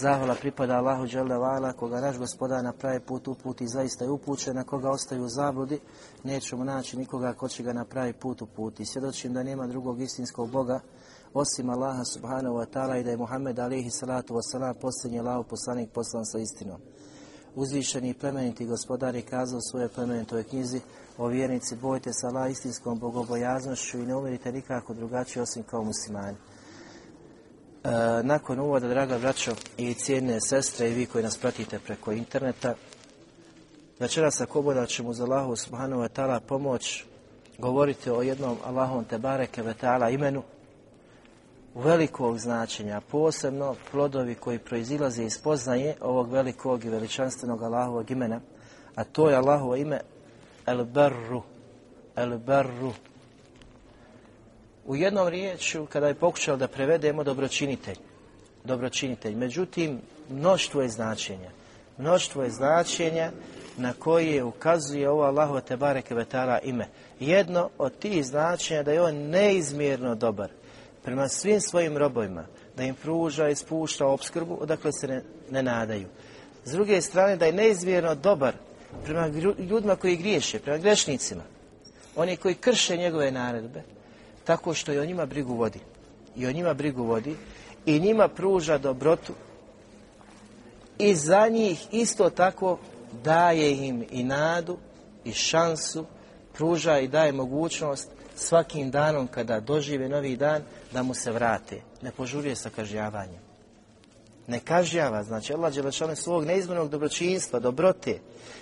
Zahvala pripada Allahu Vala, koga naš gospodar na pravi put uputi, zaista je upućen, na koga ostaju u zabludi, nećemo naći nikoga ko će ga na pravi put uputi. Svjedočim da nema drugog istinskog Boga, osim Allaha subhanahu wa ta'ala i da je Muhammed alihi salatu wasalam posljednji Allahu poslanik poslan sa istinom. Uzvišeni i plemeniti gospodar je kazao u svojoj plemenitoj knjizi o vjernici bojte se Allah istinskom bogobojaznošću i ne umirite nikako drugačije osim kao muslimani. E, nakon uvoda, draga braćo i cijene sestre i vi koji nas pratite preko interneta, večeras ako boda ćemo za Allahu subhanahu wa ta'ala pomoć govoriti o jednom Allahom te bareke ve ta'ala imenu velikog značenja, posebno plodovi koji proizilaze iz poznaje ovog velikog i veličanstvenog Allahovog imena, a to je Allahovo ime El Barru, El Barru, u jednom riječu, kada je pokušao da prevedemo dobročinitelj, dobročinitelj, međutim, mnoštvo je značenja. Mnoštvo je značenja na koje ukazuje ovo Allahu te bareke vetala ime. Jedno od tih značenja da je on neizmjerno dobar prema svim svojim robojima, da im pruža i spušta obskrbu, odakle se ne, ne nadaju. S druge strane, da je neizmjerno dobar prema ljudima koji griješe, prema grešnicima, oni koji krše njegove naredbe, tako što i o njima brigu vodi. I o njima brigu vodi i njima pruža dobrotu i za njih isto tako daje im i nadu i šansu, pruža i daje mogućnost svakim danom kada dožive novi dan da mu se vrate. Ne požuruje sa kažnjavanjem. Ne kažnjava, znači Allah Đelešane svog neizmjernog dobročinstva, dobrote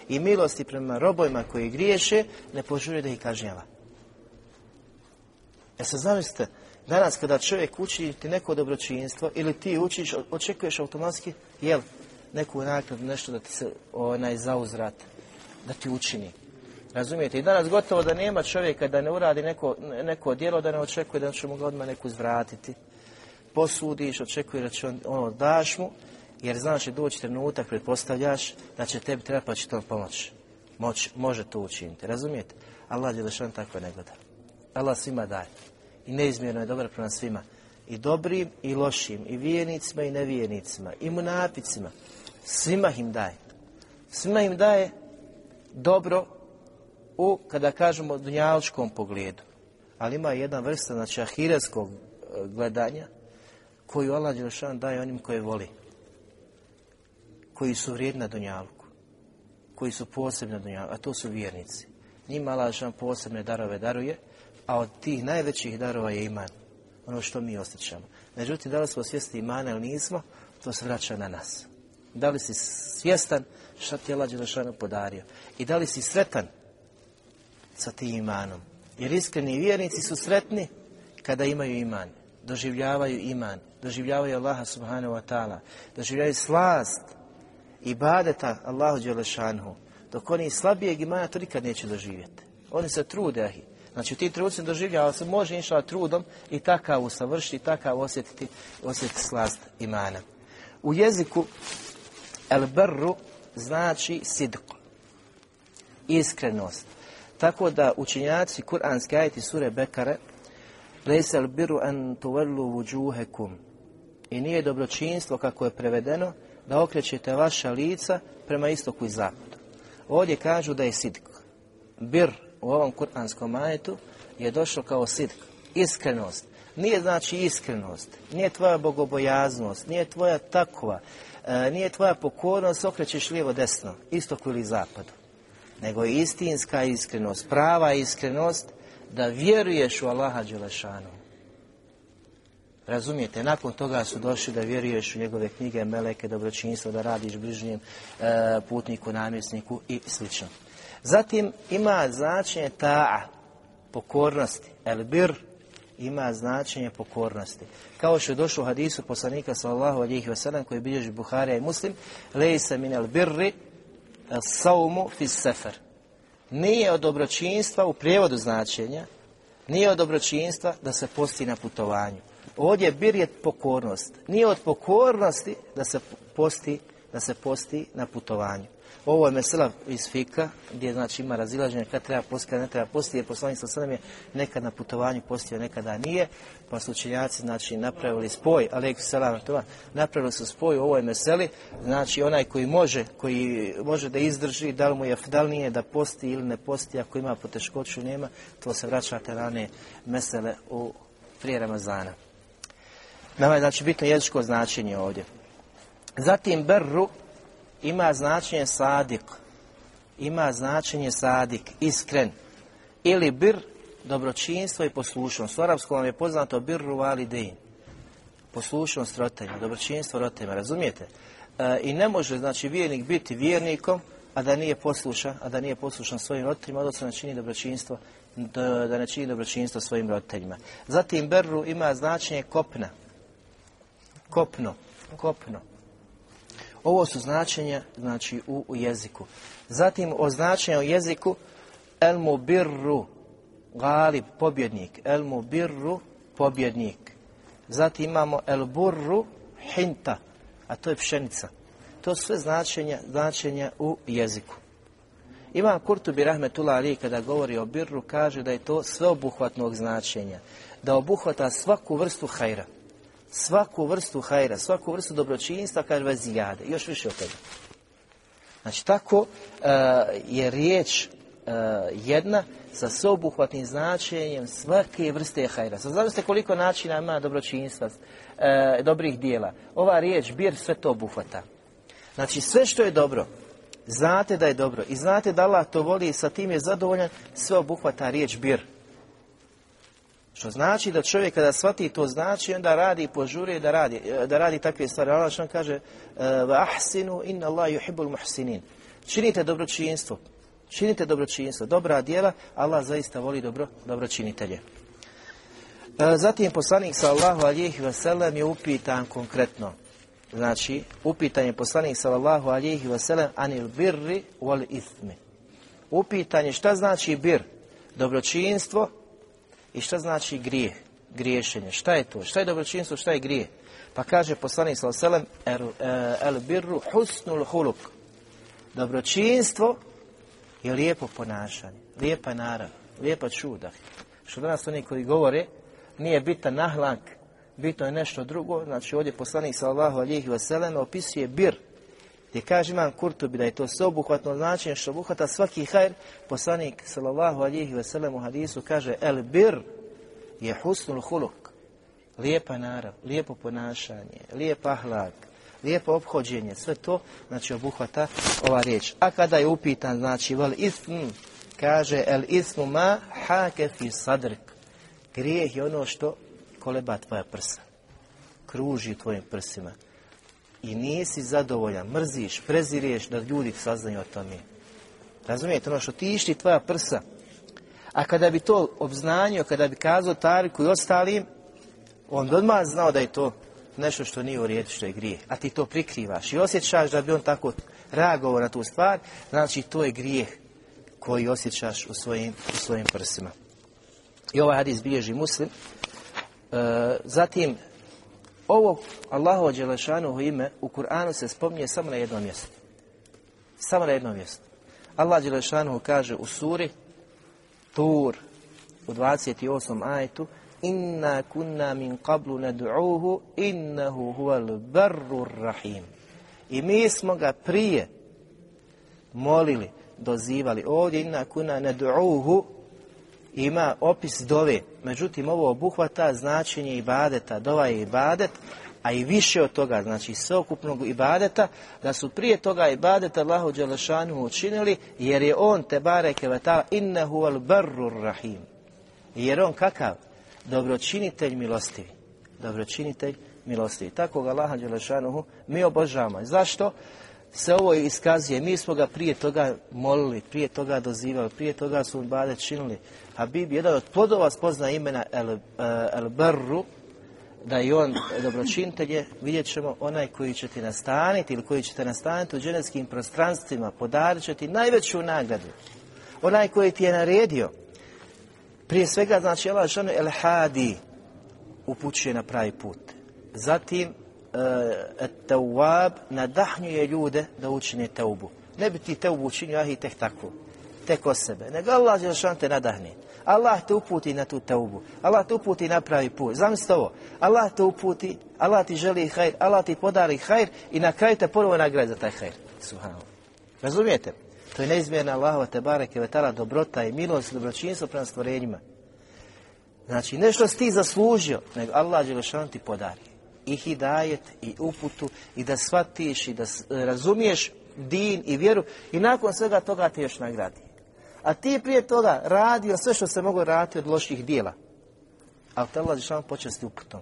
i milosti prema robojima koji griješe, ne požuruje da ih kažnjava. E sad zamislite, danas kada čovjek uči ti neko dobročinstvo ili ti učiš, očekuješ automatski, jel, neku nakladu, nešto da ti se onaj zauzrat, da ti učini. Razumijete? I danas gotovo da nema čovjeka da ne uradi neko, neko djelo, da ne očekuje da će mu ga odmah neku zvratiti. Posudiš, očekuje da će on, ono, daš mu, jer znaš će doći trenutak, pretpostavljaš da će tebi treba pa će to pomoći. Moć, može to učiniti. Razumijete? Allah je tako ne gleda. Allah svima daje. I neizmjerno je dobar prema svima. I dobrim i lošim, i vijenicima i nevijenicima, i munapicima. Svima im daje. Svima im daje dobro u, kada kažemo, dunjaličkom pogledu. Ali ima jedan vrsta, znači, ahireskog e, gledanja, koju Allah Đelšan daje onim koje voli. Koji su vrijedni dunjalku. Koji su posebni na dunjalku, a to su vjernici. Njima Allah Đelšan posebne darove daruje, a od tih najvećih darova je iman. Ono što mi osjećamo. Međutim, da li smo svjesni imana ili nismo, to se vraća na nas. Da li si svjestan šta ti je Allah podario? I da li si sretan sa tim imanom? Jer iskreni vjernici su sretni kada imaju iman. Doživljavaju iman. Doživljavaju Allaha subhanahu wa ta'ala. Doživljavaju slast i badeta Allahu Đelešanu. Dok oni slabijeg imana to nikad neće doživjeti. Oni se trude, ahi. Znači u tim trenucima doživljava se može inšala trudom i takav usavršiti, takav osjetiti, osjetiti slast imana. U jeziku el brru znači sidq, iskrenost. Tako da učinjaci kuranski ajeti sure Bekare Lejse el biru an tuvellu vujuhekum i nije dobročinstvo kako je prevedeno da okrećete vaša lica prema istoku i zapadu. Ovdje kažu da je sidq. Bir u ovom kuranskom ajetu je došlo kao sidk, iskrenost. Nije znači iskrenost, nije tvoja bogobojaznost, nije tvoja takva, e, nije tvoja pokornost, okrećeš lijevo desno, istoku ili zapadu. Nego je istinska iskrenost, prava iskrenost da vjeruješ u Allaha Đelešanu. Razumijete, nakon toga su došli da vjeruješ u njegove knjige, meleke, dobročinstvo, da radiš bližnjem e, putniku, namjesniku i slično. Zatim ima značenje ta'a, pokornosti. El bir ima značenje pokornosti. Kao što je došlo u hadisu poslanika sallallahu alihi wasallam koji bilježi Buharija i Muslim, lejsa min el birri saumu fi sefer. Nije od dobročinstva u prijevodu značenja, nije od dobročinstva da se posti na putovanju. Ovdje bir je pokornost. Nije od pokornosti da se posti, da se posti na putovanju. Ovo je mesela iz fika, gdje znači ima razilaženje kad treba postiti, kad ne treba postiti, jer poslanik sa je nekad na putovanju postio, nekada nije, pa su učenjaci znači napravili spoj, alejkum selam, napravili su spoj u ovoj meseli, znači onaj koji može, koji može da izdrži, da li mu je fdalnije da posti ili ne posti, ako ima poteškoću nema, to se vraćate rane mesele u prije Ramazana. Nama je znači bitno jezičko značenje ovdje. Zatim berru ima značenje sadik, ima značenje sadik, iskren, ili bir, dobročinstvo i poslušnost. U arapskom vam je poznato birru validein, poslušnost roditeljima, dobročinstvo roditeljima, razumijete? E, I ne može, znači, vjernik biti vjernikom, a da nije poslušan, a da nije poslušan svojim roditeljima, odnosno ne čini dobročinstvo, da, da ne čini dobročinstvo svojim roditeljima. Zatim berru ima značenje kopna, kopno, kopno. Ovo su značenja znači u, u jeziku. Zatim o značenju u jeziku el birru galib, pobjednik. El birru pobjednik. Zatim imamo el burru hinta, a to je pšenica. To su sve značenja, značenja u jeziku. Imam Kurtubi Rahmetullah Ali kada govori o birru kaže da je to sveobuhvatnog značenja. Da obuhvata svaku vrstu hajra svaku vrstu hajra, svaku vrstu dobročinstva, kaže vezijade, još više od toga. Znači, tako e, je riječ e, jedna sa sveobuhvatnim značenjem svake vrste hajra. Sad zamislite koliko načina ima dobročinstva, e, dobrih dijela. Ova riječ, bir, sve to obuhvata. Znači, sve što je dobro, znate da je dobro i znate da Allah to voli i sa tim je zadovoljan, sve obuhvata riječ bir. Što znači da čovjek kada shvati to znači, onda radi i požurije da radi, da radi takve stvari. Allah što kaže, va ahsinu inna Allah yuhibbul muhsinin. Činite dobročinstvo. Činite dobročinstvo. Dobra djela, Allah zaista voli dobro, dobročinitelje. E, zatim poslanik sallallahu alihi wasallam je upitan konkretno. Znači, upitan je poslanik sallallahu alihi wasallam anil birri wal ithmi. Upitan je šta znači bir? Dobročinstvo i šta znači grijeh, griješenje? Šta je to? Šta je dobročinstvo, šta je grijeh? Pa kaže poslanik sallallahu el, e, el birru husnul huluk. Dobročinstvo je lijepo ponašanje, lijepa narav, lijepa čuda. Što danas oni koji govore, nije bitan nahlank, bitno je nešto drugo. Znači ovdje poslanik sallallahu alihi wasallam opisuje bir, gdje kaže imam Kurtubi da je to sveobuhvatno značenje što obuhvata svaki hajr, poslanik sallallahu alihi wasallam u hadisu kaže el bir je husnul huluk, lijepa narav, lijepo ponašanje, lijep ahlak, lijepo obhođenje, sve to znači obuhvata ova riječ. A kada je upitan, znači vel ism, kaže el ismu ma hake fi sadrk. Grijeh je ono što koleba tvoja prsa, kruži tvojim prsima i nisi zadovoljan, mrziš, preziriješ da ljudi saznaju o tome. Razumijete, ono što ti išti tvoja prsa. A kada bi to obznanio, kada bi kazao Tariku i ostalim, on bi odmah znao da je to nešto što nije u redu, što je grijeh. A ti to prikrivaš i osjećaš da bi on tako reagovao na tu stvar, znači to je grijeh koji osjećaš u svojim, u svojim prsima. I ovaj hadis bilježi muslim. E, zatim, ovo Allahovo Đelešanovo ime u Kur'anu se spominje samo na jednom mjestu. Samo na jednom mjestu. Allah Đelešanohu kaže u suri Tur u 28. ajetu Inna kunna min qablu nad'uhu innahu huwal barrur rahim. I mi smo ga prije molili, dozivali. Ovdje inna kunna nad'uhu ima opis dove. Međutim, ovo obuhvata značenje ibadeta. Dova je ibadet, a i više od toga, znači sveokupnog ibadeta, da su prije toga ibadeta Allahu Đelešanu učinili, jer je on te bareke vatala innehu al barrur rahim. Jer on kakav? Dobročinitelj milostivi. Dobročinitelj milostivi. Tako ga Allaha Đelešanuhu mi obožavamo. Zašto? Se ovo iskazuje. Mi smo ga prije toga molili, prije toga dozivali, prije toga su bade činili. Habib, jedan od plodova spozna imena El, uh, el Barru, da je on dobročinitelj je, vidjet ćemo onaj koji će ti nastaniti ili koji će te nastaniti u dženevskim prostranstvima, podarit će ti najveću nagradu. Onaj koji ti je naredio, prije svega znači Allah žena el hadi upućuje na pravi put. Zatim uh, tawab nadahnjuje ljude da učine teubu. Ne bi ti teubu učinio ah i tek tako, tek o sebe. Nego Allah Želešan te nadahne. Allah te uputi na tu teubu. Allah te uputi na pravi put. Zamislite ovo. Allah te uputi, Allah ti želi hajr, Allah ti podari hajr i na kraju te prvo nagradi za taj hajr. Subhanallah. Razumijete? To je neizmjerna Allahova te bareke vetala dobrota i milost i dobročinstvo prema stvorenjima. Znači, nešto si ti zaslužio, nego Allah Đelešan ti podari. I hidajet, i uputu, i da shvatiš, i da razumiješ din i vjeru, i nakon svega toga ti još nagradi. A ti prije toga radio sve što se mogu raditi od loših dijela. Ali te Allah Đelešan počasti uputom.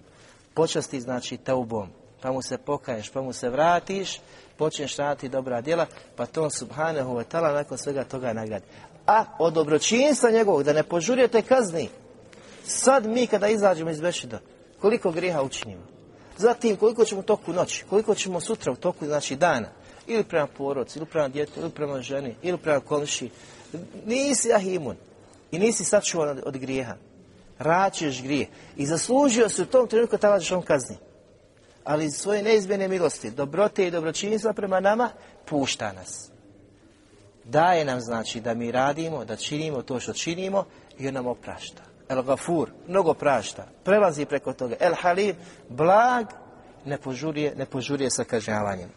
Počasti, znači, taubom. Pa mu se pokaješ, pa mu se vratiš, počneš raditi dobra djela, pa to subhanahu wa ta'ala nakon svega toga nagradi. A od dobročinstva njegovog, da ne požurite kazni, sad mi kada izađemo iz Bešida, koliko grijeha učinimo? Zatim, koliko ćemo toku noći, koliko ćemo sutra u toku znači, dana, ili prema porodci, ili prema djetu, ili prema ženi, ili prema kolši, nisi ahimun i nisi sačuvan od, grijeha. Račeš grije i zaslužio se u tom trenutku ćeš on kazni ali iz svoje neizmjene milosti, dobrote i dobročinstva prema nama, pušta nas. Daje nam znači da mi radimo, da činimo to što činimo i on nam oprašta. El Gafur, mnogo prašta, prelazi preko toga. El Halim, blag, ne požurije, ne požurije sa kažnjavanjem.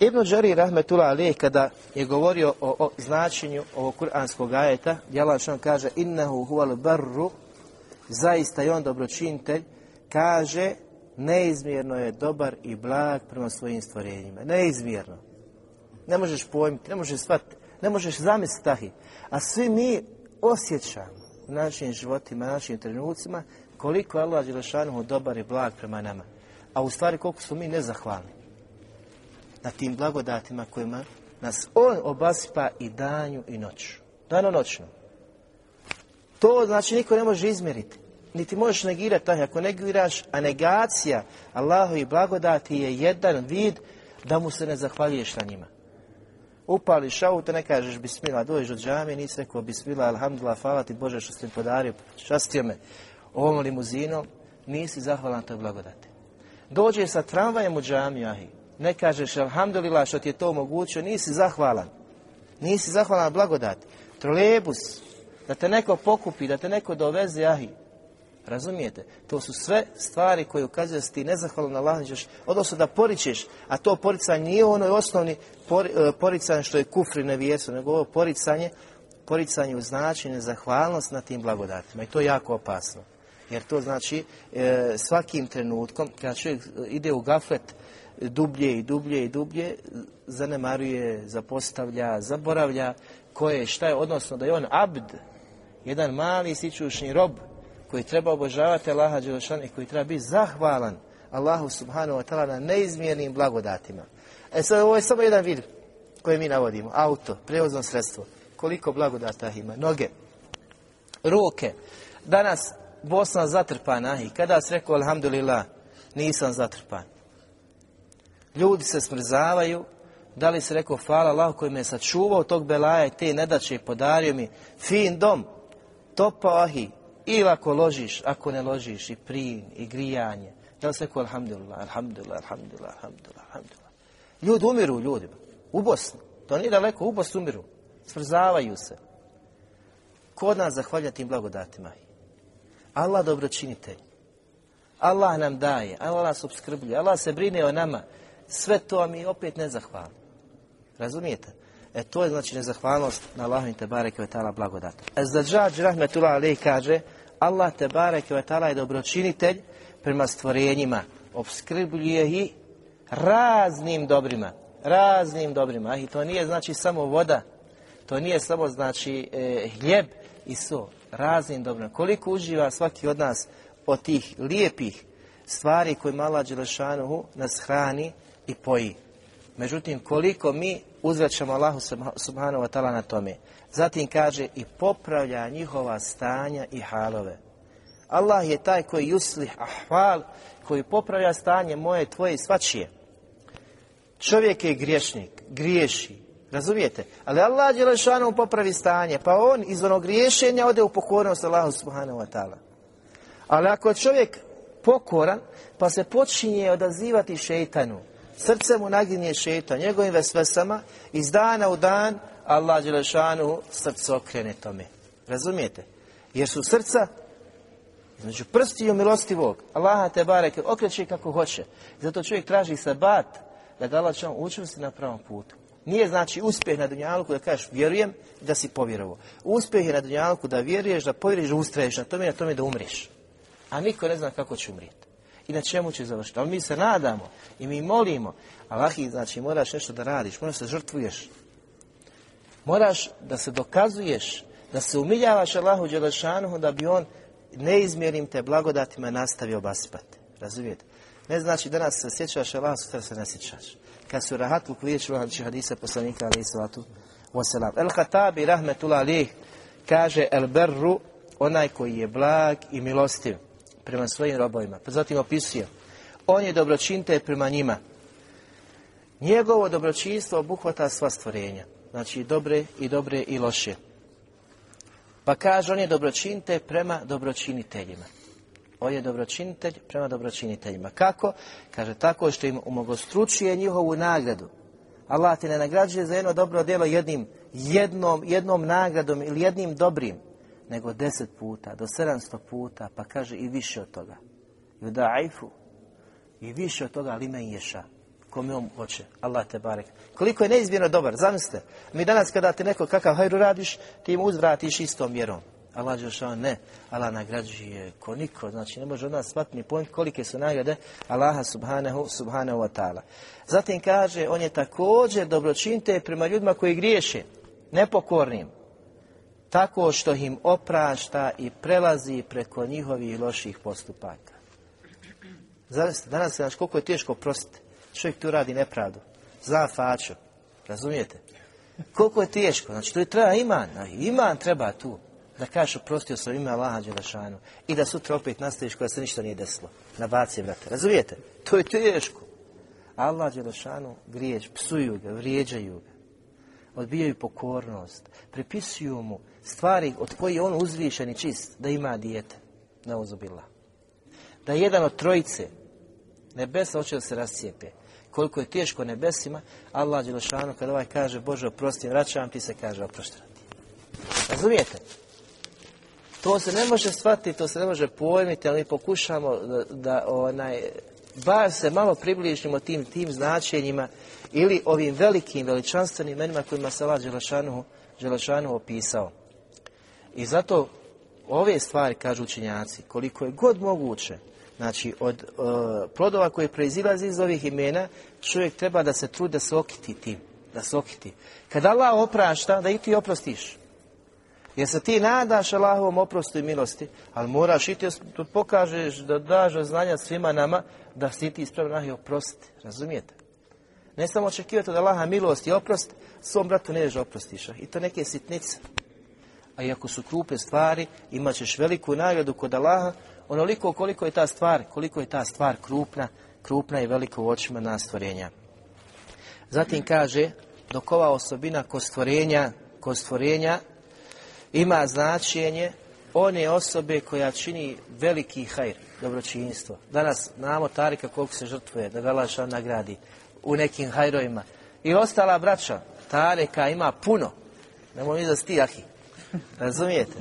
Ibn Đari Rahmetullah Ali kada je govorio o, o značenju ovog kuranskog ajeta, Jalan što kaže innehu huval barru, zaista je on dobročinitelj, kaže neizmjerno je dobar i blag prema svojim stvorenjima. Neizmjerno. Ne možeš pojmiti, ne možeš shvatiti, ne možeš zamisliti tahi. A svi mi osjećamo u našim životima, našim trenucima, koliko je Allah Đelešanu dobar i blag prema nama. A u stvari koliko smo mi nezahvalni na tim blagodatima kojima nas On obasipa i danju i noću. Dano noćno. To znači niko ne može izmjeriti niti možeš negirati taj. Ako negiraš, a negacija Allahu i blagodati je jedan vid da mu se ne zahvaljuješ na njima. Upališ auto, ne kažeš bismila, dođeš od džamije, nisi rekao bismila, alhamdulillah, hvala ti Bože što si mi podario, častio me ovom limuzinom, nisi zahvalan toj blagodati. Dođe sa tramvajem u džamiju, ahi, ne kažeš alhamdulillah što ti je to omogućio, nisi zahvalan. Nisi zahvalan blagodati. Trolebus, da te neko pokupi, da te neko doveze, ahi, Razumijete? To su sve stvari koje ukazuju da si ti nezahvalan Allah, odnosno da poričeš, a to poricanje nije onoj osnovni e, poricanje što je kufri nevjesu, nego ovo poricanje, poricanje u značenje zahvalnost na tim blagodatima. I to je jako opasno. Jer to znači e, svakim trenutkom, kada čovjek ide u gaflet dublje i dublje i dublje, zanemaruje, zapostavlja, zaboravlja koje je, šta je, odnosno da je on abd, jedan mali sičušni rob, koji treba obožavati Allaha Đelešan i koji treba biti zahvalan Allahu subhanahu wa ta'ala na neizmjernim blagodatima. E sad ovo je samo jedan vid koji mi navodimo. Auto, prevozno sredstvo. Koliko blagodata ima? Noge, ruke. Danas Bosna zatrpana i kada se rekao alhamdulillah nisam zatrpan. Ljudi se smrzavaju, da li se rekao hvala Allah koji me je sačuvao tog belaja i te nedaće i podario mi fin dom, topa ahi, ili ako ložiš, ako ne ložiš, i plin, i grijanje. Da li se ko alhamdulillah, alhamdulillah, alhamdulillah, alhamdulillah, alhamdulillah. Ljudi umiru ljudima. U Bosni. To nije daleko, u Bosni umiru. Smrzavaju se. Ko nas zahvalja tim blagodatima? Allah dobročinitelj. Allah nam daje, Allah nas obskrbljuje, Allah se brine o nama. Sve to, mi opet nezahvalni. Razumijete? E to je znači nezahvalnost na Allahu te bareke ve taala blagodat. Ezdadžađ rahmetullah alejhi kaže Allah te bareke ve taala je dobročinitelj prema stvorenjima, obskrbljuje ih raznim dobrima, raznim dobrima. I to nije znači samo voda, to nije samo znači e, hljeb i so, raznim dobrima. Koliko uživa svaki od nas od tih lijepih stvari koje mala Đelešanuhu nas hrani i poji. Međutim, koliko mi uzvraćamo Allahu subhanahu wa ta'ala na tome. Zatim kaže i popravlja njihova stanja i halove. Allah je taj koji yuslih ahval, koji popravlja stanje moje, tvoje i svačije. Čovjek je griješnik, griješi, razumijete? Ali Allah Đelešanu popravi stanje, pa on iz onog griješenja ode u pokornost Allahu subhanahu wa ta'ala. Ali ako je čovjek pokoran, pa se počinje odazivati šeitanu, srce mu naginje šeitan, njegovim vesvesama, iz dana u dan Allah Đelešanu srce okrene tome. Razumijete? Jer su srca između prstiju milostivog. Allaha te barek okreće kako hoće. Zato čovjek traži sabat da ga Allah učvrsti na pravom putu. Nije znači uspjeh na dunjalku da kažeš vjerujem da si povjerovao. Uspjeh je na dunjalku da vjeruješ, da povjeruješ, da ustraješ na tome i na tome da umriješ. A niko ne zna kako će umrijeti. I na čemu će završiti. Ali mi se nadamo i mi molimo. Allah, znači moraš nešto da radiš, moraš se žrtvuješ. Moraš da se dokazuješ, da se umiljavaš Allahu Đelešanuhu da bi on neizmjernim te blagodatima nastavio obasipati. Razumijete? Ne znači danas se sjećaš Allah, sutra se ne sjećaš. Kad su rahatlu kvijeću hadisa poslanika alaih sallatu wasalam. El Hatabi rahmetullah alih kaže El Berru onaj koji je blag i milostiv prema svojim robovima. Pa zatim opisuje on je dobročinitelj prema njima. Njegovo dobročinstvo obuhvata sva stvorenja. Znači dobre i dobre i loše. Pa kaže on je dobročinitelj prema dobročiniteljima. On je dobročinitelj prema dobročiniteljima. Kako? Kaže tako što im umogostručuje njihovu nagradu. Allah ti ne nagrađuje za jedno dobro djelo jednim, jednom, jednom nagradom ili jednim dobrim, nego deset puta, do sedamsto puta, pa kaže i više od toga. Judaifu. I više od toga, ali ime ješa kome on hoće. Allah te barek. Koliko je neizmjerno dobar, zamislite. Mi danas kada ti neko kakav hajru radiš, ti im uzvratiš istom vjerom. Allah Đelšan ne, Allah nagrađuje ko niko, znači ne može od nas shvatiti ni pojent kolike su nagrade Allaha subhanahu, subhanahu wa ta'ala. Zatim kaže, on je također dobročinte prema ljudima koji griješe, nepokornim, tako što im oprašta i prelazi preko njihovih loših postupaka. Zavisite, danas znači koliko je teško prostiti. Čovjek tu radi nepravdu. Zna faču. Razumijete? Koliko je teško. Znači, to je treba iman. Iman treba tu. Da kažeš oprostio sam ime Allaha Đelešanu. I da sutra opet nastaviš koja se ništa nije desilo. Na baci, brate. Razumijete? To je teško. Allah Đelešanu grijeć, psuju ga, vrijeđaju ga. Odbijaju pokornost. Pripisuju mu stvari od koji je on uzvišen i čist. Da ima dijete. Na uzubila. Da je jedan od trojice nebesa hoće da se rascijepe koliko je teško nebesima, Allah Đelešanu kada ovaj kaže Bože oprosti, vraćam ti se kaže oproštati. Razumijete? To se ne može shvatiti, to se ne može pojmiti, ali pokušamo da, da onaj, bar se malo približimo tim, tim značenjima ili ovim velikim, veličanstvenim imenima kojima se Allah Đelešanu, Đelešanu opisao. I zato ove stvari, kažu učenjaci, koliko je god moguće, Znači, od uh, plodova koje proizilazi iz ovih imena, čovjek treba da se trudi da se okiti tim. Da se okiti. Kad Allah oprašta, da i ti oprostiš. Jer se ti nadaš Allahovom oprostu i milosti, ali moraš i ti pokažeš, da daš znanja svima nama, da si ti ispravno i oprosti. Razumijete? Ne samo očekivati od Allaha milost i oprost, svom bratu neže oprostiš. I to neke sitnice. A i ako su krupe stvari, imat ćeš veliku nagradu kod Allaha, onoliko koliko je ta stvar, koliko je ta stvar krupna, krupna i veliko u očima nas stvorenja. Zatim kaže, dok ova osobina kod stvorenja, kod stvorenja ima značenje one osobe koja čini veliki hajr, dobročinstvo. Danas znamo Tarika koliko se žrtvuje, da ga laša nagradi u nekim hajrovima. I ostala braća, Tarika ima puno. Nemo mi stijahi. Razumijete?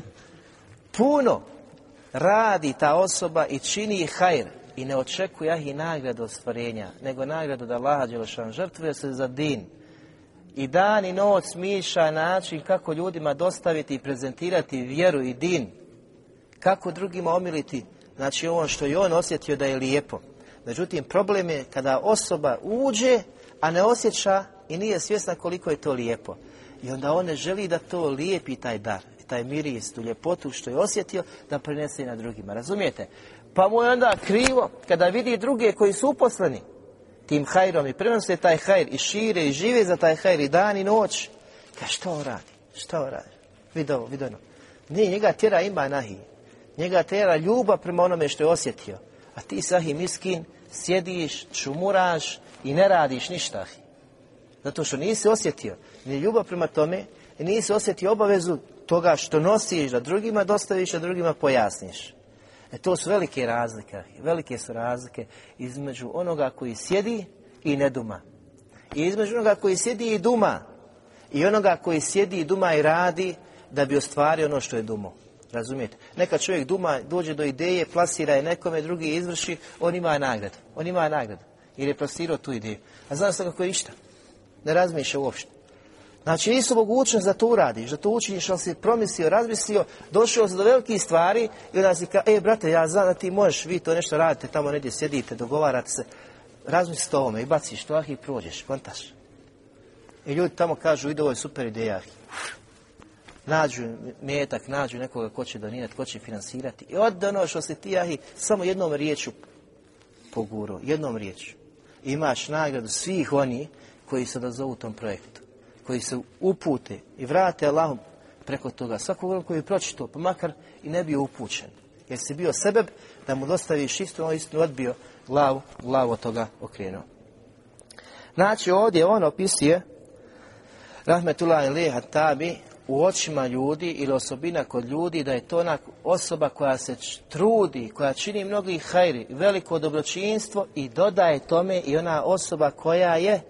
Puno radi ta osoba i čini hajr i ne očekuje i nagradu od stvorenja, nego nagradu da Allah Đelešan žrtvuje se za din. I dan i noć smiša način kako ljudima dostaviti i prezentirati vjeru i din. Kako drugima omiliti, znači ovo što je on osjetio da je lijepo. Međutim, problem je kada osoba uđe, a ne osjeća i nije svjesna koliko je to lijepo. I onda on ne želi da to lijepi taj dar taj miris, tu ljepotu što je osjetio, da prenese i na drugima. Razumijete? Pa mu je onda krivo kada vidi druge koji su uposleni tim hajrom i prenose taj hajr i šire i žive za taj hajr i dan i noć. Ka što on radi? Što on radi? Vidi ovo, vidi ono. Nije njega tjera ima nahi. Njega tjera ljubav prema onome što je osjetio. A ti sahi miskin, sjediš, čumuraš i ne radiš ništa. Zato što nisi osjetio ni ljubav prema tome nisi osjetio obavezu toga što nosiš da drugima dostaviš, a drugima pojasniš. E to su velike razlike. Velike su razlike između onoga koji sjedi i ne duma. I između onoga koji sjedi i duma. I onoga koji sjedi i duma i radi da bi ostvario ono što je dumo. Razumijete? Neka čovjek duma, dođe do ideje, plasira je nekome, drugi izvrši, on ima nagradu. On ima nagradu. Jer je plasirao tu ideju. A znaš kako je išta? Ne razmišlja uopšte. Znači nisu mogućnost da to uradiš, da to učiniš, ali si promislio, razmislio, došao si do velikih stvari i onda si kao, e brate, ja znam da ti možeš, vi to nešto radite, tamo negdje sjedite, dogovarate se, razmisli o ovome i baciš to, ah i prođeš, kontaš. I ljudi tamo kažu, ide ovo je super ideja, nađu metak, nađu nekoga ko će donirati, ko će financirati. I od ono što si ti, ahi, samo jednom riječu poguro, jednom riječu. Imaš nagradu svih oni koji se dozovu tom projektu, koji se upute i vrate Allahom preko toga. Svakog koji je pročito, pa makar i ne bio upućen. Jer si bio sebeb da mu dostaviš istinu, on istinu odbio glavu, glavu toga okrenuo. Znači ovdje on opisuje Rahmetullah Leha Tabi u očima ljudi ili osobina kod ljudi da je to ona osoba koja se trudi, koja čini mnogi hajri, veliko dobročinstvo i dodaje tome i ona osoba koja je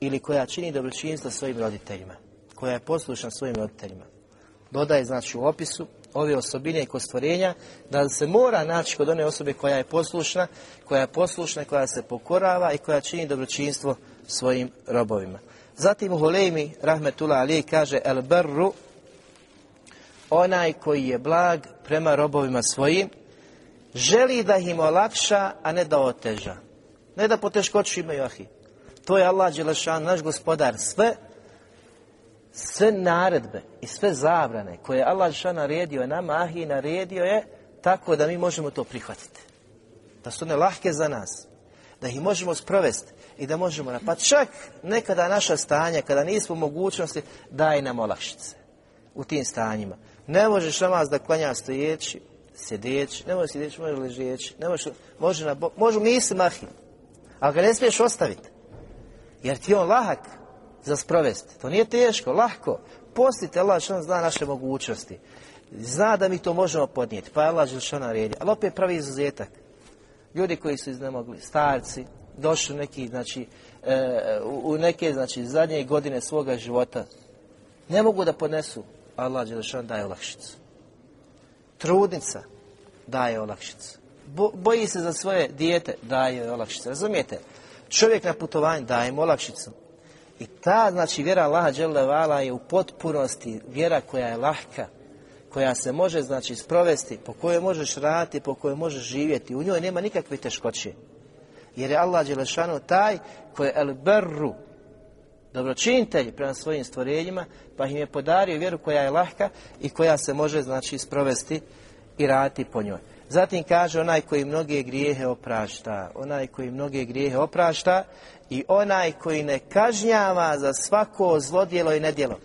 ili koja čini dobročinstvo svojim roditeljima, koja je poslušna svojim roditeljima. Dodaje znači u opisu ove osobine i kod stvorenja da se mora naći kod one osobe koja je poslušna, koja je poslušna, koja se pokorava i koja čini dobročinstvo svojim robovima. Zatim Hulejmi, rahmetullah ali, kaže El berru, onaj koji je blag prema robovima svojim, želi da im olakša, a ne da oteža. Ne da poteškoću imaju ahi. To je Allah Đelešan, naš gospodar. Sve, sve naredbe i sve zabrane koje je Allah Đelešan naredio nama, ahi naredio je tako da mi možemo to prihvatiti. Da su one lahke za nas. Da ih možemo sprovesti i da možemo, pa čak nekada naša stanja, kada nismo u mogućnosti, daj nam olakšice u tim stanjima. Ne možeš namaz da klanja stojeći, sjedeći, ne možeš sjedeći, može ležeći, ne možeš, može na, može nisi mahi, ali ga ne smiješ ostaviti, jer ti je on lahak za sprovesti. To nije teško, lahko. Postite, Allah što zna naše mogućnosti. Zna da mi to možemo podnijeti, pa je Allah što naredi. Ali opet pravi izuzetak. Ljudi koji su iznemogli, starci, došli neki, znači, e, u neke, znači, zadnje godine svoga života, ne mogu da podnesu, Allah Đelešan daje olakšicu. Trudnica daje olakšicu. boji se za svoje dijete, daje olakšicu. Razumijete? Čovjek na putovanju daje im olakšicu. I ta, znači, vjera Allaha Đelevala je u potpunosti vjera koja je lahka, koja se može, znači, sprovesti, po kojoj možeš raditi, po kojoj možeš živjeti. U njoj nema nikakve teškoće. Jer je Allah Đelešanu taj koji je el berru, dobročinitelj prema svojim stvorenjima, pa im je podario vjeru koja je lahka i koja se može znači sprovesti i raditi po njoj. Zatim kaže onaj koji mnoge grijehe oprašta, onaj koji mnoge grijehe oprašta i onaj koji ne kažnjava za svako zlodjelo i nedjelo.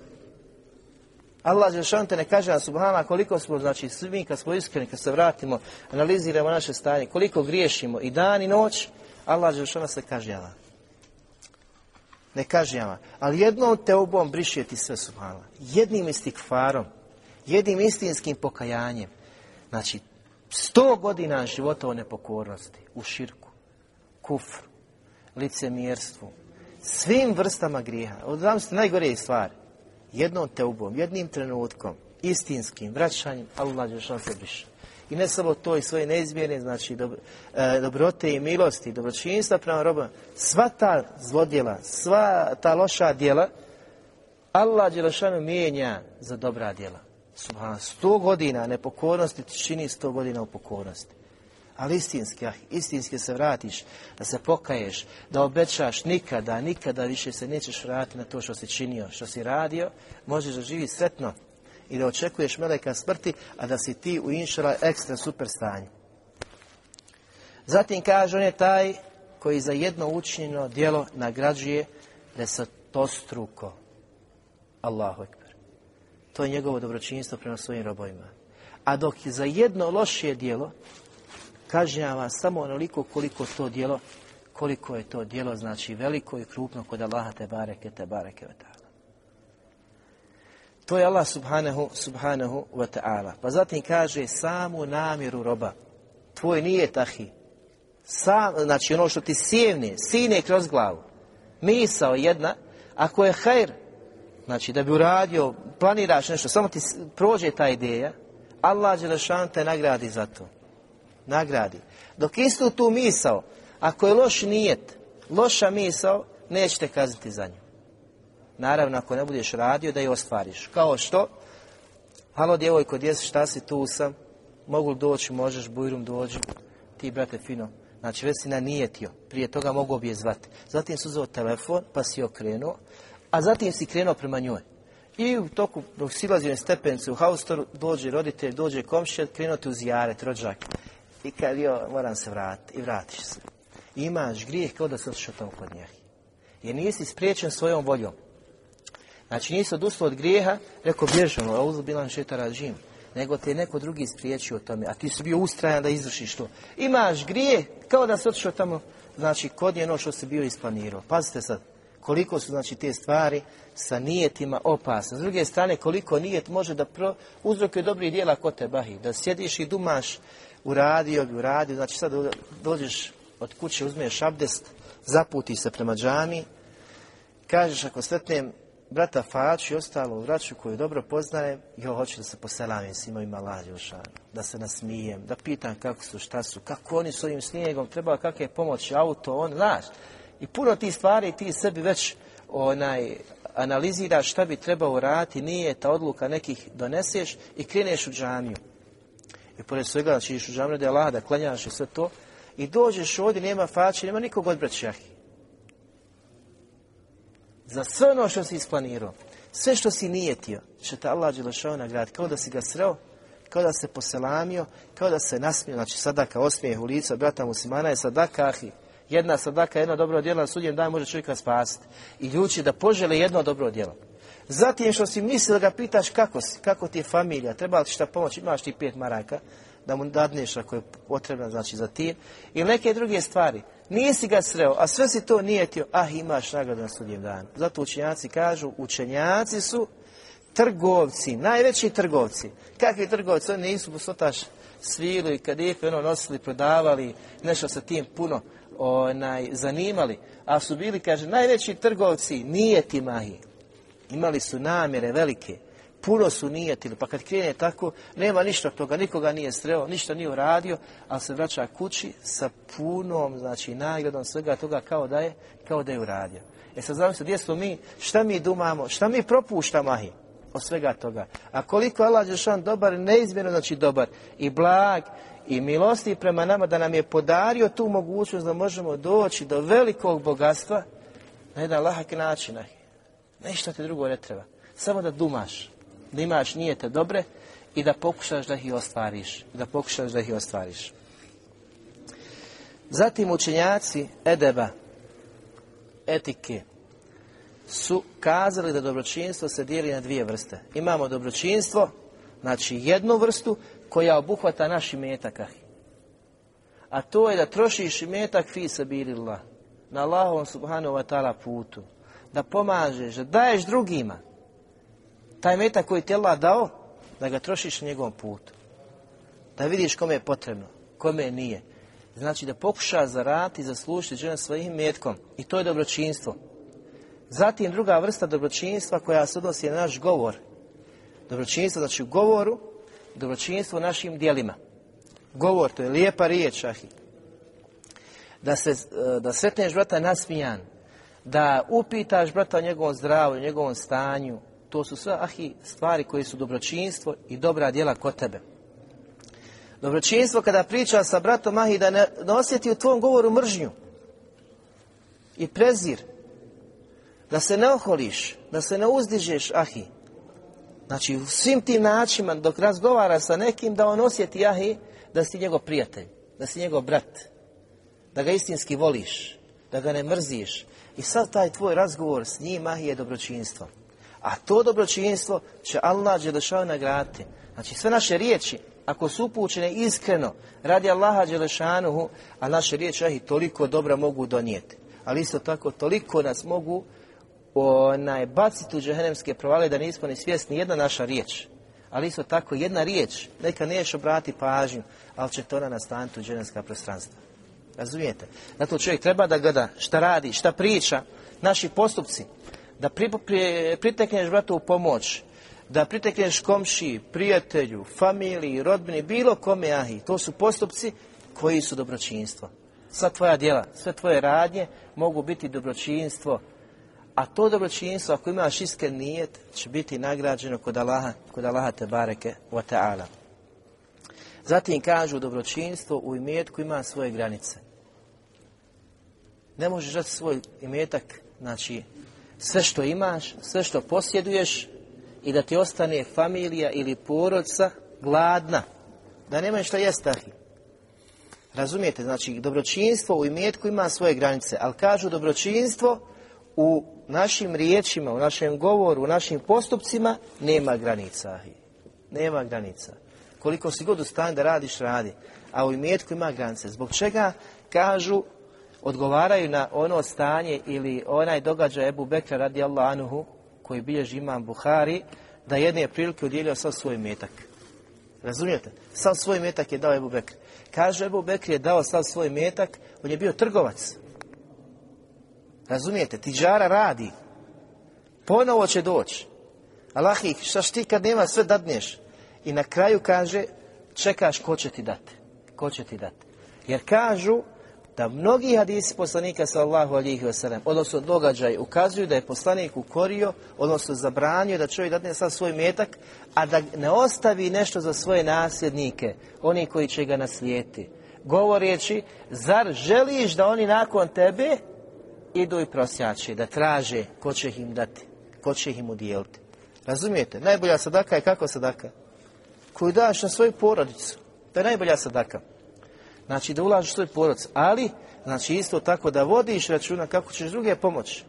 Allah Žešan te ne kaže na subhana koliko smo, znači svi mi kad smo iskreni, kad se vratimo, analiziramo naše stanje, koliko griješimo i dan i noć, Allah Žešana se kažnjava. Ne kažnjava. Ali jednom teobom briše ti sve subhana. Jednim istikfarom, jednim istinskim pokajanjem. Znači, sto godina života o nepokornosti, u širku, kufru, licemjerstvu, svim vrstama grijeha. Odvam ste najgore stvari. Jednom teubom, jednim trenutkom, istinskim vraćanjem, Allah Žešan se briše. I ne samo to i svoje neizmjerne, znači e, dobrote i milosti, dobročinstva prema robama. Sva ta zlodjela, sva ta loša djela, Allah Đelešanu mijenja za dobra djela. Subhan, sto godina nepokornosti ti čini sto godina u pokornosti. Ali istinski, ah, istinski se vratiš, da se pokaješ, da obećaš nikada, nikada više se nećeš vratiti na to što si činio, što si radio, možeš živjeti sretno i da očekuješ meleka smrti, a da si ti u inšala ekstra super stanju. Zatim kaže, on je taj koji za jedno učinjeno djelo nagrađuje desetostruko. Allahu ekber. To je njegovo dobročinstvo prema svojim robovima. A dok za jedno lošije djelo kažnjava samo onoliko koliko to djelo, koliko je to djelo, znači veliko i krupno kod Allaha te bareke te bareke To je Allah subhanahu, subhanahu wa ta'ala. Pa zatim kaže samu namjeru roba. Tvoj nije tahi. Sam, znači ono što ti sjevne, sine kroz glavu. Misao jedna, ako je hajr, znači da bi uradio, planiraš nešto, samo ti prođe ta ideja, Allah Đelešan te nagradi za to. Nagradi. Dok istu tu misao, ako je loš nijet, loša misao, nećete kazniti za nju. Naravno, ako ne budeš radio, da je ostvariš. Kao što, halo djevojko, gdje si, šta si, tu sam, mogu doći, možeš, bujrum dođi, ti, brate, fino, Znači već si nanijetio, prije toga mogu bi je zvati. Zatim su uzeo telefon, pa si okrenuo, a zatim si krenuo prema njoj. I u toku, dok silazi na stepence u haustoru, dođe roditelj, dođe komšija, krenuo ti uz jaret, rođak. I kad jo, moram se vratiti, i vratiš se. imaš grijeh kao da se tamo kod njih. Jer nisi spriječen svojom voljom. Znači nisi odustao od grijeha, rekao bježano, a uzbilan šetara žim nego te je neko drugi spriječio tome, a ti si bio ustrajan da izvršiš to. Imaš grije, kao da se otišao tamo, znači, kod je ono što si bio isplanirao. Pazite sad, koliko su znači te stvari sa nijetima opasne. S druge strane, koliko nijet može da pro, uzrokuje dobrih dijela kod te bahi. Da sjediš i dumaš, uradio bi, uradio, znači sad dođeš od kuće, uzmeš abdest, zaputi se prema džami, kažeš ako sretnem brata Faču i ostalo vraću koju dobro poznajem, ja hoću da se poselamim s njima i da se nasmijem, da pitam kako su, šta su, kako oni s ovim snijegom, treba kakve pomoći, auto, on, znaš. I puno tih stvari ti sebi već onaj, analiziraš šta bi trebao raditi, nije ta odluka nekih doneseš i kreneš u džamiju. I pored svega, znači iš u džamiju da je Allah, da klanjaš i sve to, i dođeš ovdje, nema fače, nema nikog od braćahi za sve ono što si isplanirao, sve što si nijetio, će te Allah Đelešao nagraditi, kao da si ga sreo, kao da se poselamio, kao da se nasmio, znači sadaka, osmijeh u lica brata muslimana je sadaka, ahi. Jedna sadaka, jedno dobro djelo na sudjem dan može čovjeka spasiti. I ljuči da požele jedno dobro djelo. Zatim što si mislio da ga pitaš kako si, kako ti je familija, treba li šta pomoći, imaš ti pet maraka, da mu dadneš ako je potrebna znači za tim, ili neke druge stvari. Nisi ga sreo, a sve si to nijetio, ah imaš nagradu na sudnjem danu. Zato učenjaci kažu, učenjaci su trgovci, najveći trgovci. Kakvi trgovci? Oni nisu postotaš svili, kadife, ono nosili, prodavali, nešto sa tim puno onaj, zanimali. A su bili, kaže, najveći trgovci, nijeti mahi. Imali su namjere velike puno su nijetili, pa kad krene tako, nema ništa od toga, nikoga nije sreo, ništa nije uradio, ali se vraća kući sa punom, znači, nagradom svega toga kao da je, kao da je uradio. E sad znam se, gdje smo mi, šta mi dumamo, šta mi propuštamo, ahi, od svega toga. A koliko Allah Žešan dobar, neizmjerno znači dobar i blag i milosti prema nama da nam je podario tu mogućnost da možemo doći do velikog bogatstva na jedan lahak način. Ahi. Ništa te drugo ne treba. Samo da dumaš da imaš nijete dobre i da pokušaš da ih ostvariš. Da pokušaš da ih ostvariš. Zatim učenjaci edeba, etike, su kazali da dobročinstvo se dijeli na dvije vrste. Imamo dobročinstvo, znači jednu vrstu koja obuhvata naš imetak. A to je da trošiš imetak fi sabilillah na Allahovom subhanahu wa ta'ala putu. Da pomažeš, da daješ drugima taj metak koji ti Allah dao, da ga trošiš na njegovom putu. Da vidiš kome je potrebno, kome nije. Znači da pokuša zaraditi i zaslužiti žena svojim metkom. I to je dobročinstvo. Zatim druga vrsta dobročinstva koja se odnosi na naš govor. Dobročinstvo znači u govoru, dobročinstvo u našim dijelima. Govor, to je lijepa riječ, ahi. Da, se, da sretneš brata nasmijan, da upitaš brata o njegovom zdravlju, njegovom stanju, to su sve ahi stvari koje su dobročinstvo i dobra djela kod tebe. Dobročinstvo kada priča sa bratom ahi da ne, osjeti u tvom govoru mržnju i prezir. Da se ne oholiš, da se ne uzdižeš ahi. Znači u svim tim načinima dok razgovara sa nekim da on osjeti ahi da si njegov prijatelj, da si njegov brat, da ga istinski voliš, da ga ne mrziš. I sad taj tvoj razgovor s njim ahi je dobročinstvo. A to dobročinstvo će Allah Đelešao nagraditi. Znači sve naše riječi ako su upućene iskreno, radi Allaha Đelešanuhu, a naše riječi ahi toliko dobra mogu donijeti. Ali isto tako toliko nas mogu onaj, baciti u džehennemske provale da nismo ni svjesni jedna naša riječ. Ali isto tako jedna riječ, neka neš obrati pažnju, ali će to ona nastaniti u džehennemska prostranstva. Razumijete? Zato čovjek treba da gleda šta radi, šta priča, naši postupci, da pri, pritekneš bratu u pomoć, da pritekneš komši, prijatelju, familiji, rodbini, bilo kome ahi. To su postupci koji su dobročinstvo. Sva tvoja djela, sve tvoje radnje mogu biti dobročinstvo. A to dobročinstvo, ako imaš iskren nijet, će biti nagrađeno kod Allaha, kod Allaha te bareke wa ta'ala. Zatim kažu dobročinstvo u imetku ima svoje granice. Ne možeš dati svoj imetak, znači sve što imaš, sve što posjeduješ i da ti ostane familija ili porodca gladna, da nemaju što jest ahi. Razumijete, znači dobročinstvo u imetku ima svoje granice, ali kažu dobročinstvo u našim riječima, u našem govoru, u našim postupcima nema granica. Nema granica. Koliko si god u stanju da radiš, radi. A u imetku ima granice. Zbog čega kažu odgovaraju na ono stanje ili onaj događaj Ebu Bekra radi Allahanuhu koji bilježi imam Buhari, da jedne prilike udjelio sav svoj metak. Razumijete? Sav svoj metak je dao Ebu Bekr. Kaže Ebu Bekr je dao sav svoj metak, on je bio trgovac. Razumijete? Tiđara radi. Ponovo će doći. Allah ih, šta ti kad nema sve dadneš? I na kraju kaže, čekaš ko će ti dati. Ko će ti dati. Jer kažu, da mnogi hadisi poslanika sallahu alihi wasallam, odnosno događaj, ukazuju da je poslanik ukorio, odnosno zabranio da čovjek dadne sad svoj metak, a da ne ostavi nešto za svoje nasljednike, oni koji će ga naslijeti. Govoreći, zar želiš da oni nakon tebe idu i prosjači, da traže ko će im dati, ko će im udijeliti. Razumijete? Najbolja sadaka je kako sadaka? Koju daš na svoju porodicu. To je najbolja sadaka. Znači da ulažeš svoj porodic, ali znači isto tako da vodiš računa kako ćeš druge pomoći.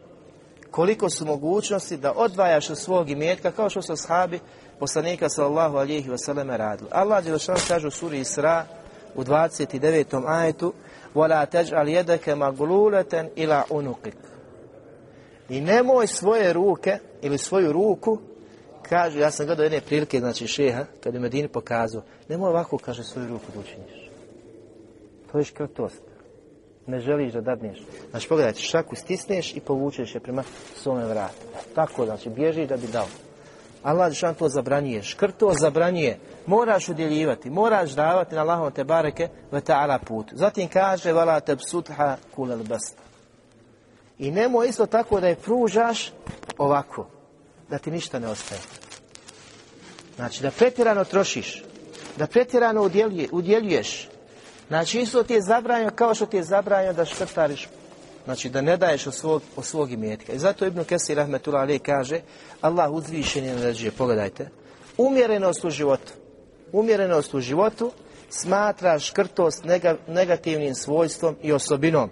Koliko su mogućnosti da odvajaš od svog imetka kao što su sahabi poslanika sallallahu alihi wasallam radili. Allah je kaže u suri Isra u 29. ajetu وَلَا تَجْعَلْ يَدَكَ مَغْلُولَةً إِلَا عُنُقِكَ I nemoj svoje ruke ili svoju ruku kaže, ja sam gledao jedne prilike, znači šeha, kad je Medini pokazao, nemoj ovako, kaže, svoju ruku da učiniš. To je škrtost. Ne želiš da dadneš. Znači pogledajte, šaku stisneš i povučeš je prema svome vratu. Tako, znači, bježiš da bi dao. Allah šan to zabranjuje. Škrto zabranjuje. Moraš udjeljivati, moraš davati na Allahom te bareke ve ta'ala put. Zatim kaže, vala te psutha kulel basta. I nemoj isto tako da je pružaš ovako, da ti ništa ne ostaje. Znači, da pretjerano trošiš, da pretjerano udjeljuješ, Znači isto ti je zabranjeno kao što ti je zabranjeno da škrtariš, znači da ne daješ od svog, od svog imetka. I zato Ibn Kesir Rahmetullah Ali kaže, Allah uzvišen je naređuje, pogledajte, umjerenost u životu, umjerenost u životu smatra škrtost negativnim svojstvom i osobinom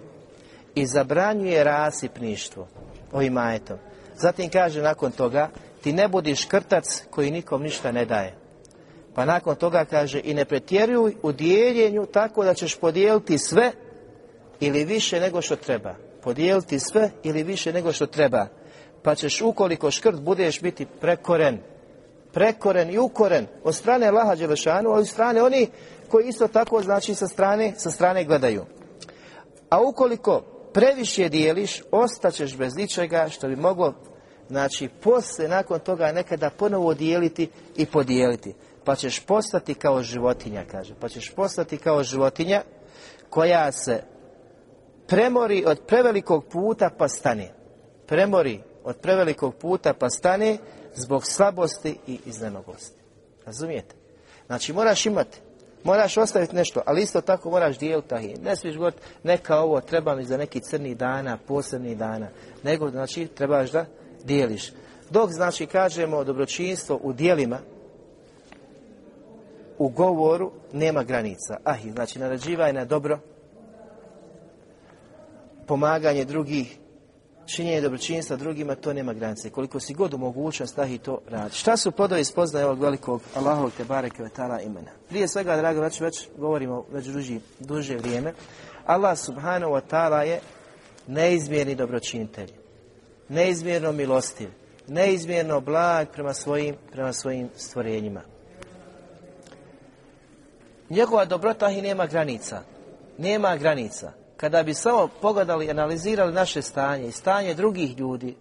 i zabranjuje rasipništvo ovim majetom. Zatim kaže nakon toga, ti ne budiš škrtac koji nikom ništa ne daje. Pa nakon toga kaže i ne pretjeruj u dijeljenju tako da ćeš podijeliti sve ili više nego što treba. Podijeliti sve ili više nego što treba. Pa ćeš ukoliko škrt budeš biti prekoren. Prekoren i ukoren od strane Laha Đelešanu, ali od strane oni koji isto tako znači sa strane, sa strane gledaju. A ukoliko previše dijeliš, ostaćeš bez ničega što bi moglo znači poslije nakon toga nekada ponovo dijeliti i podijeliti pa ćeš postati kao životinja, kaže. Pa ćeš postati kao životinja koja se premori od prevelikog puta pa stane. Premori od prevelikog puta pa stane zbog slabosti i iznenogosti. Razumijete? Znači moraš imati, moraš ostaviti nešto, ali isto tako moraš dijeliti Ne smiješ govoriti, neka ovo treba mi za neki crni dana, posebni dana, nego znači trebaš da dijeliš. Dok znači kažemo dobročinstvo u dijelima, u govoru nema granica. Ahi, znači naređivanje na dobro, pomaganje drugih, činjenje dobročinstva drugima, to nema granice. Koliko si god mogućnost, i to radi. Šta su plodovi spoznaje ovog velikog Allahovog te bareke imena? Prije svega, drago, već, već govorimo već duži, duže vrijeme. Allah subhanahu wa ta'ala je neizmjerni dobročinitelj, neizmjerno milostiv, neizmjerno blag prema svojim, prema svojim stvorenjima. Njegova dobrota i nema granica. Nema granica. Kada bi samo pogledali, analizirali naše stanje i stanje drugih ljudi,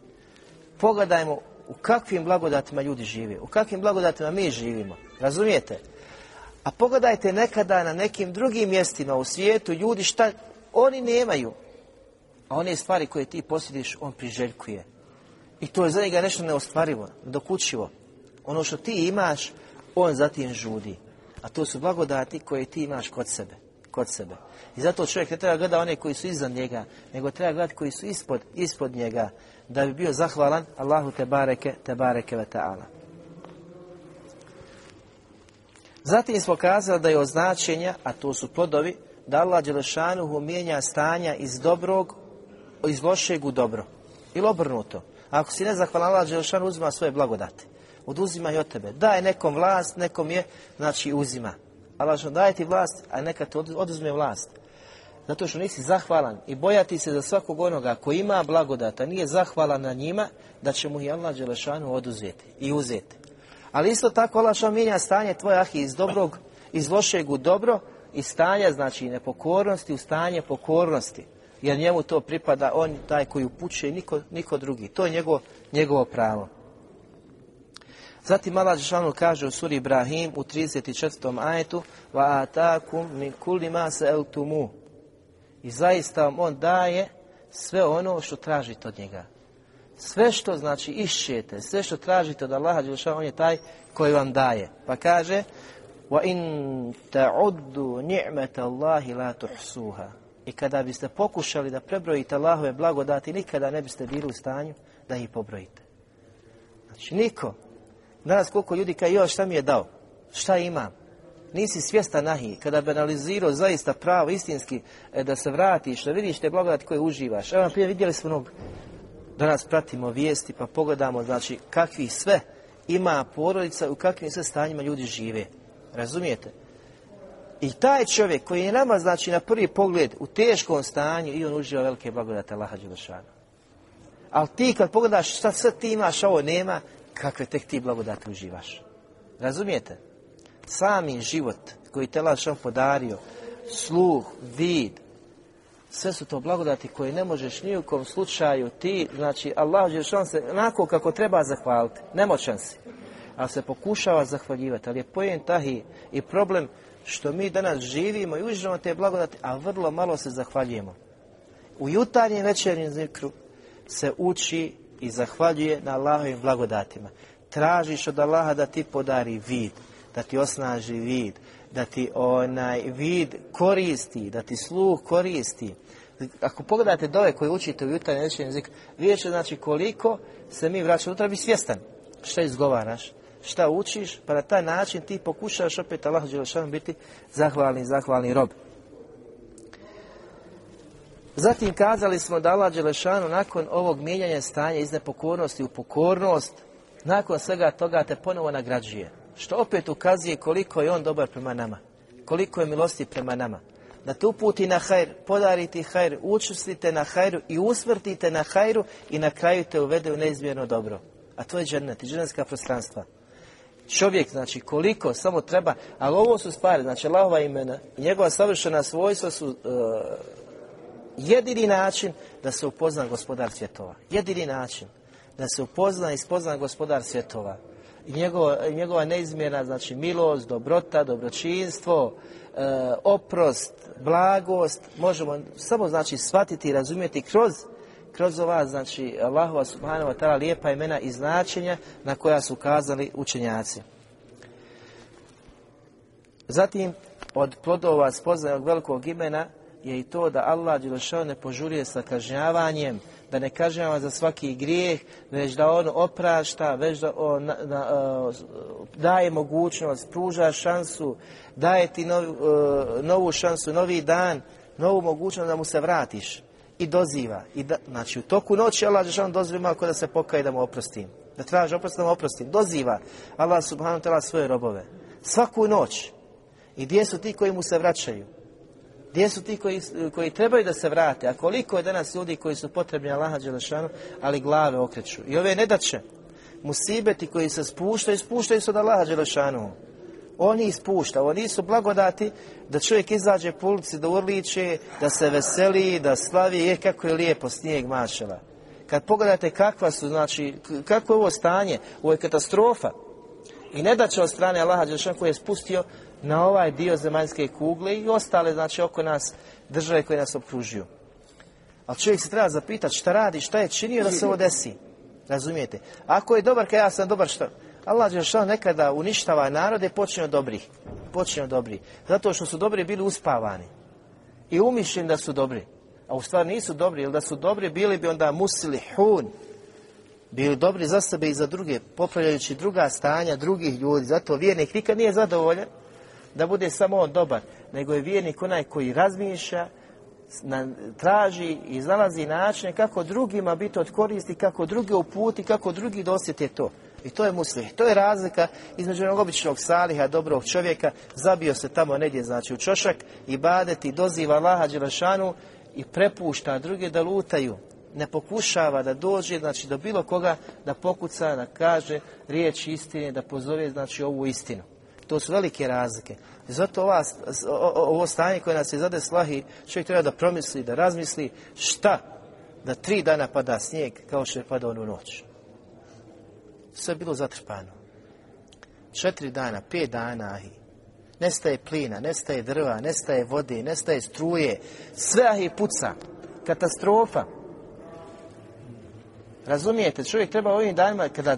pogledajmo u kakvim blagodatima ljudi žive, u kakvim blagodatima mi živimo. Razumijete? A pogledajte nekada na nekim drugim mjestima u svijetu ljudi šta oni nemaju. A one stvari koje ti posjediš, on priželjkuje. I to je za njega nešto neostvarivo, dokučivo. Ono što ti imaš, on zatim žudi. A to su blagodati koje ti imaš kod sebe. Kod sebe. I zato čovjek ne treba gledati one koji su iza njega, nego treba gledati koji su ispod, ispod njega, da bi bio zahvalan Allahu te bareke, te bareke ve ta'ala. Zatim smo kazali da je označenja, a to su plodovi, da Allah Đelešanuhu mijenja stanja iz dobrog, iz lošeg u dobro. Ili obrnuto. Ako si nezahvalan, Allah Đelešanuhu uzima svoje blagodati. Oduzima i od tebe. Daje nekom vlast, nekom je, znači uzima. Allah daje ti vlast, a neka ti oduzme vlast. Zato što nisi zahvalan i bojati se za svakog onoga koji ima blagodata, nije zahvalan na njima, da će mu i Allah Đelešanu oduzeti i uzeti. Ali isto tako Allah mijenja stanje tvoje ahi iz dobrog, iz lošeg u dobro, i stanja, znači nepokornosti u stanje pokornosti. Jer njemu to pripada, on taj koji upućuje, niko, niko drugi. To je njegovo, njegovo pravo. Zatim Allah Žešanu kaže u suri Ibrahim u 34. ajetu Va atakum min kulli ma tumu. I zaista vam on daje sve ono što tražite od njega. Sve što znači išćete, sve što tražite od Allaha Đelešanu, on je taj koji vam daje. Pa kaže وَإِن تَعُدُّ نِعْمَةَ اللَّهِ لَا تُحْسُوهَا I kada biste pokušali da prebrojite Allahove blagodati, nikada ne biste bili u stanju da ih pobrojite. Znači, niko. Danas koliko ljudi kaže, još šta mi je dao? Šta imam? Nisi svjestan nahi. Kada bi analizirao zaista pravo, istinski, e, da se vratiš, da vidiš te blagodati koje uživaš. Evo, prije vidjeli smo onog, danas pratimo vijesti, pa pogledamo, znači, kakvi sve ima porodica, u kakvim sve stanjima ljudi žive. Razumijete? I taj čovjek koji je nama, znači, na prvi pogled u teškom stanju i on uživa velike blagodate Allaha Đelešana. Ali ti kad pogledaš šta sve ti imaš, a ovo nema, kakve tek ti blagodate uživaš. Razumijete? Sami život koji te Allah podario, sluh, vid, sve su to blagodati koje ne možeš ni u kom slučaju ti, znači Allah Đelešan se onako kako treba zahvaliti, nemoćan si ali se pokušava zahvaljivati. Ali je pojen tahi i problem što mi danas živimo i uživamo te blagodati, a vrlo malo se zahvaljujemo. U jutarnjem večernjem zikru se uči i zahvaljuje na Allahovim blagodatima. Tražiš od Allaha da ti podari vid, da ti osnaži vid, da ti onaj vid koristi, da ti sluh koristi. Ako pogledate dove koje učite u jutarnjem večernjem zikru, vidjet znači koliko se mi vraćamo. Treba bi svjestan šta izgovaraš, šta učiš, pa na taj način ti pokušaš opet Allah biti zahvalni, zahvalni rob. Zatim kazali smo da Allah Đelešanu nakon ovog mijenjanja stanja iz nepokornosti u pokornost, nakon svega toga te ponovo nagrađuje. Što opet ukazuje koliko je on dobar prema nama. Koliko je milosti prema nama. Da te uputi na hajr, podari ti hajr, učustite na hajru i usmrtite na hajru i na kraju te uvede u neizmjerno dobro. A to je džennet i prostranstva čovjek, znači koliko samo treba, ali ovo su stvari, znači Allahova imena i njegova savršena svojstva su uh, jedini način da se upozna gospodar svjetova. Jedini način da se upozna i spozna gospodar svjetova. I njegova, njegova neizmjerna, znači milost, dobrota, dobročinstvo, uh, oprost, blagost, možemo samo znači shvatiti i razumjeti kroz kroz ova, znači, Allahova subhanahu wa ta'ala lijepa imena i značenja na koja su kazali učenjaci. Zatim, od plodova spoznanog velikog imena je i to da Allah Đelešao ne požurije sa kažnjavanjem, da ne kažnjava za svaki grijeh, već da on oprašta, već da on na, na, daje mogućnost, pruža šansu, daje ti novu, novu šansu, novi dan, novu mogućnost da mu se vratiš i doziva. I da, znači u toku noći Allah Žešan doziva ako da se pokaje da mu oprostim. Da traži oprost da mu oprostim. Doziva Allah subhanahu ta'ala svoje robove. Svaku noć. I gdje su ti koji mu se vraćaju? Gdje su ti koji, koji trebaju da se vrate? A koliko je danas ljudi koji su potrebni Allaha Đelešanu, ali glave okreću. I ove nedaće, musibeti koji se spuštaju, spuštaju se od Allaha Đelešanu. Oni ispušta, oni nisu blagodati da čovjek izađe po ulici, da urliče, da se veseli, da slavi, je kako je lijepo snijeg mašala. Kad pogledate kakva su, znači, kako je ovo stanje, ovo je katastrofa. I ne da će od strane Allaha Đelešanu koji je spustio na ovaj dio zemaljske kugle i ostale, znači, oko nas države koje nas okružuju. Ali čovjek se treba zapitati šta radi, šta je činio da se ovo desi. Razumijete? Ako je dobar, kad ja sam dobar, što? Allah Đelšan nekada uništava narode počinje od dobrih. Počinje od dobrih. Zato što su dobri bili uspavani. I umišljeni da su dobri. A u stvari nisu dobri, jer da su dobri bili bi onda musili hun. Bili dobri za sebe i za druge, popravljajući druga stanja drugih ljudi. Zato vjernik nikad nije zadovoljan da bude samo on dobar, nego je vjernik onaj koji razmišlja, traži i znalazi načine kako drugima biti od koristi, kako drugi uputi, kako drugi dosjete to. I to je muslih. To je razlika između onog običnog saliha, dobrog čovjeka, zabio se tamo negdje, znači u čošak i badeti, doziva Allaha Đelešanu i prepušta druge da lutaju. Ne pokušava da dođe, znači do bilo koga da pokuca, da kaže riječ istine, da pozove, znači ovu istinu. To su velike razlike. Zato ova, ovo stanje koje nas je zade slahi, čovjek treba da promisli, da razmisli šta da tri dana pada snijeg kao što je pada onu noć sve bilo zatrpano. Četiri dana, pet dana ahi. Nestaje plina, nestaje drva, nestaje vode, nestaje struje. Sve ahi puca. Katastrofa. Razumijete, čovjek treba ovim danima kada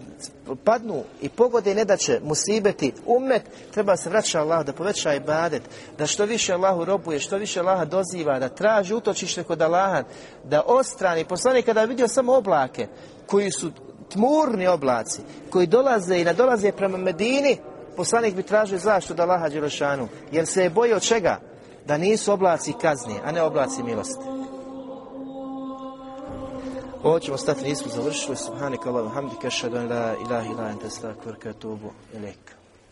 padnu i pogode ne da će musibeti umet, treba se vraća Allah, da poveća ibadet, da što više Allahu robuje, što više Allaha doziva, da traži utočište kod Allaha, da ostrani. Poslanik kada je vidio samo oblake koji su tmurni oblaci koji dolaze i nadolaze prema Medini, poslanik bi tražio zašto da Allaha Đelešanu, jer se je boje od čega? Da nisu oblaci kazni, a ne oblaci milosti. Ovo ćemo stati, nismo završili. Subhanik Allahu hamdika, šadu la ilaha ila ente stakvar katubu ilika.